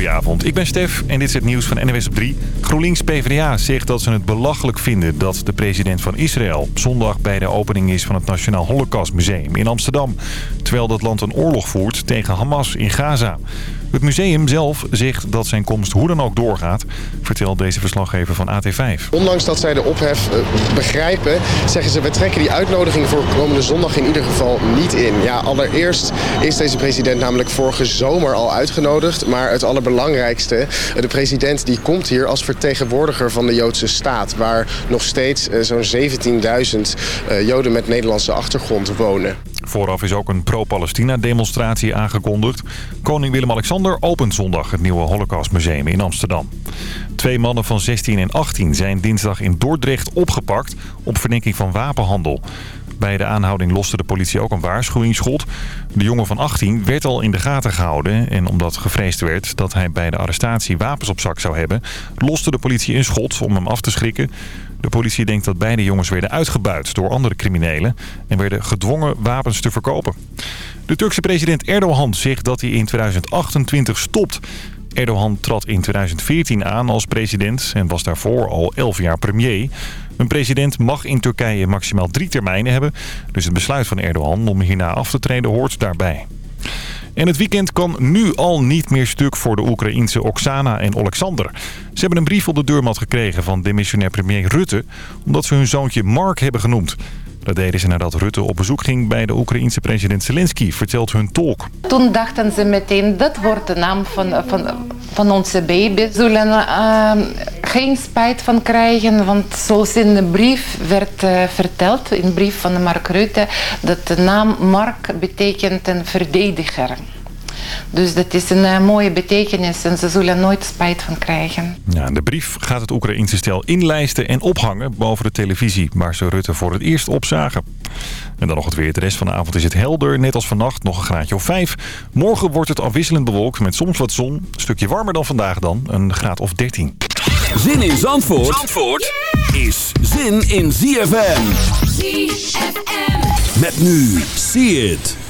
Goedenavond, ik ben Stef en dit is het nieuws van NWS op 3. GroenLinks PvdA zegt dat ze het belachelijk vinden dat de president van Israël... zondag bij de opening is van het Nationaal Holocaustmuseum in Amsterdam. Terwijl dat land een oorlog voert tegen Hamas in Gaza. Het museum zelf zegt dat zijn komst hoe dan ook doorgaat, vertelt deze verslaggever van AT5. Ondanks dat zij de ophef eh, begrijpen, zeggen ze we trekken die uitnodiging voor komende zondag in ieder geval niet in. Ja, allereerst is deze president namelijk vorige zomer al uitgenodigd, maar het allerbelangrijkste, eh, de president die komt hier als vertegenwoordiger van de Joodse staat, waar nog steeds eh, zo'n 17.000 Joden met Nederlandse achtergrond wonen. Vooraf is ook een pro-Palestina-demonstratie aangekondigd. Koning Willem-Alexander opent zondag het nieuwe Holocaustmuseum in Amsterdam. Twee mannen van 16 en 18 zijn dinsdag in Dordrecht opgepakt op verdenking van wapenhandel. Bij de aanhouding loste de politie ook een waarschuwingsschot. De jongen van 18 werd al in de gaten gehouden. En omdat gevreesd werd dat hij bij de arrestatie wapens op zak zou hebben... loste de politie een schot om hem af te schrikken. De politie denkt dat beide jongens werden uitgebuit door andere criminelen... en werden gedwongen wapens te verkopen. De Turkse president Erdogan zegt dat hij in 2028 stopt. Erdogan trad in 2014 aan als president en was daarvoor al 11 jaar premier. Een president mag in Turkije maximaal drie termijnen hebben. Dus het besluit van Erdogan om hierna af te treden hoort daarbij. En het weekend kan nu al niet meer stuk voor de Oekraïense Oksana en Alexander. Ze hebben een brief op de deurmat gekregen van demissionair premier Rutte... omdat ze hun zoontje Mark hebben genoemd. Dat deden ze nadat Rutte op bezoek ging bij de Oekraïense president Zelensky, vertelt hun tolk. Toen dachten ze meteen, dat wordt de naam van, van, van onze baby. Zullen uh, geen spijt van krijgen, want zoals in de brief werd uh, verteld, in de brief van Mark Rutte, dat de naam Mark betekent een verdediger. Dus dat is een uh, mooie betekenis en ze zullen nooit spijt van krijgen. Ja, de brief gaat het Oekraïnse stel inlijsten en ophangen boven de televisie... waar ze Rutte voor het eerst op zagen. En dan nog het weer. De rest van de avond is het helder. Net als vannacht nog een graadje of 5. Morgen wordt het afwisselend bewolkt met soms wat zon. Een stukje warmer dan vandaag dan. Een graad of 13. Zin in Zandvoort, Zandvoort is zin in ZFM. ZFM. Met nu. See it.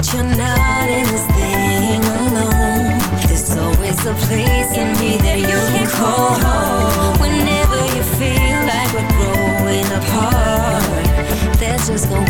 that you're not in this thing alone. There's always a place in me that you can call home. Whenever you feel like we're growing apart, there's just no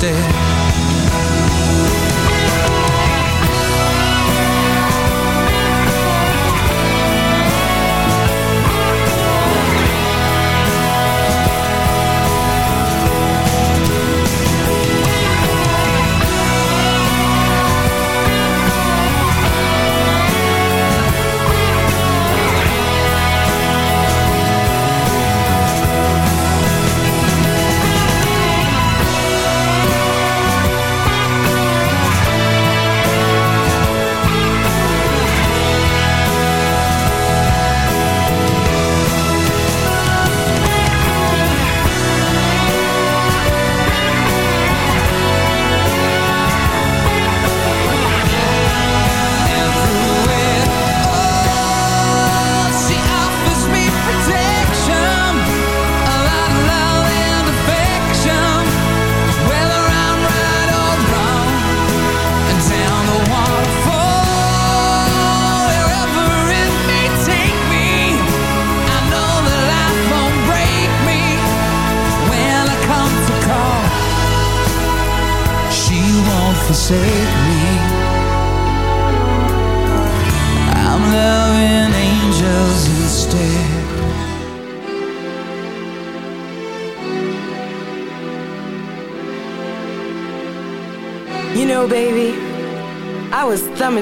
instead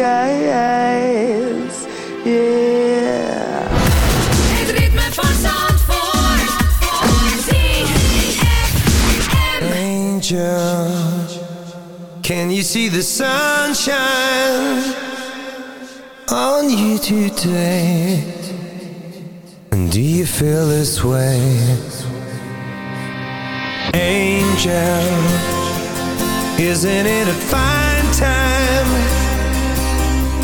The skies. Yeah. Het ritme van Zandvoort. ZFM. Angel, can you see the sunshine on you today? And do you feel this way? Angel, isn't it a fine time?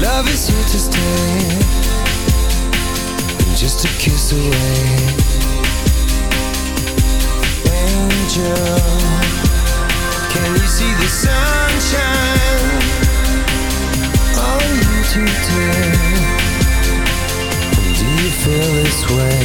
Love is here to stay, just a kiss away. Angel, can you see the sunshine on you today? Do you feel this way?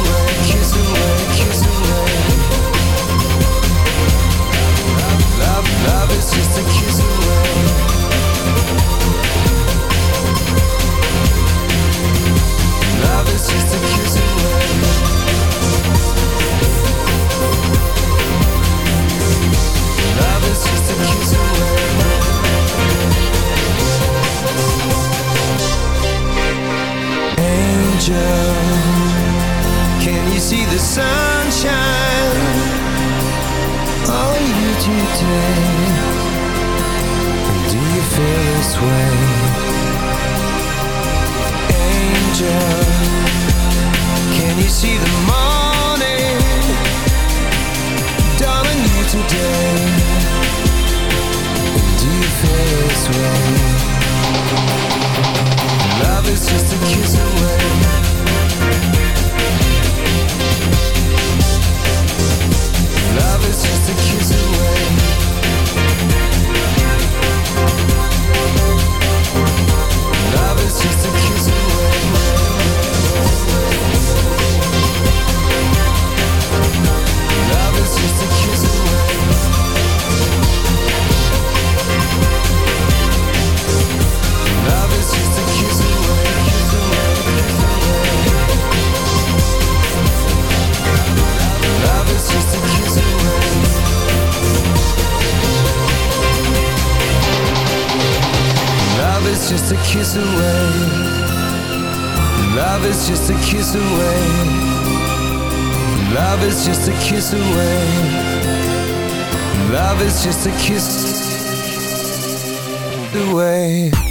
the way.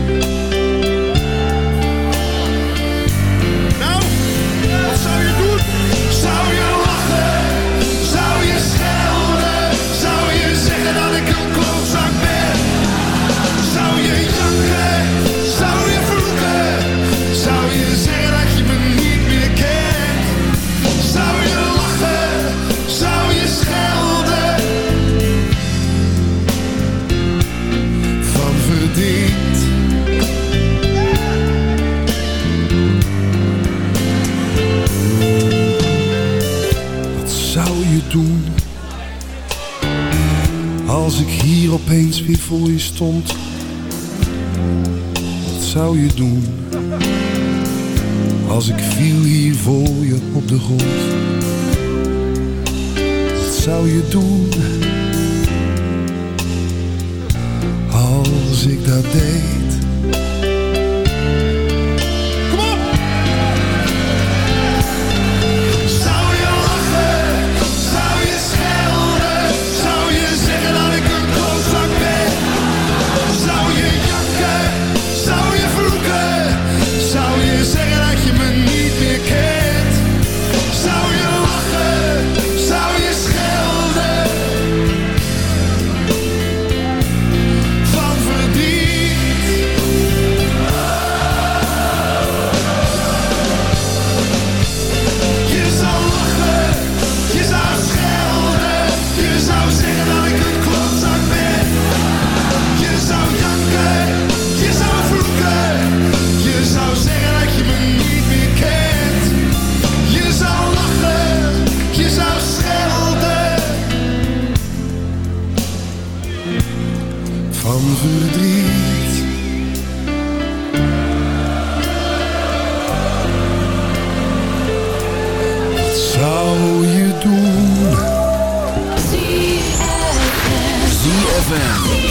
du van verdriet. Wat zou je doen? ZFM.